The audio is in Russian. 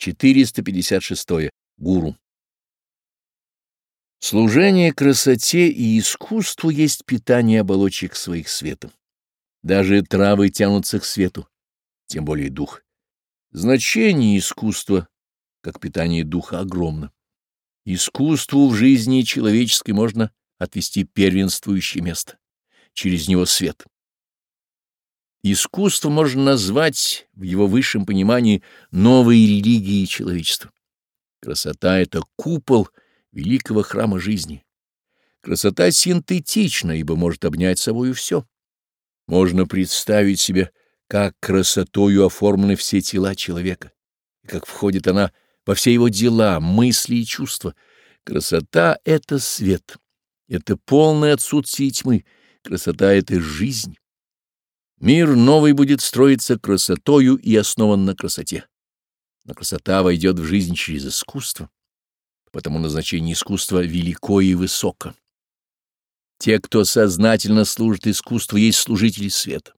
456. Гуру. Служение красоте и искусству есть питание оболочек своих светом. Даже травы тянутся к свету, тем более дух. Значение искусства, как питание духа, огромно. Искусству в жизни человеческой можно отвести первенствующее место. Через него свет. Искусство можно назвать в его высшем понимании новой религией человечества. Красота — это купол великого храма жизни. Красота синтетична, ибо может обнять собою все. Можно представить себе, как красотою оформлены все тела человека, и как входит она во все его дела, мысли и чувства. Красота — это свет, это полное отсутствие тьмы, красота — это жизнь. Мир новый будет строиться красотою и основан на красоте. Но красота войдет в жизнь через искусство, потому назначение искусства велико и высоко. Те, кто сознательно служит искусству, есть служители света.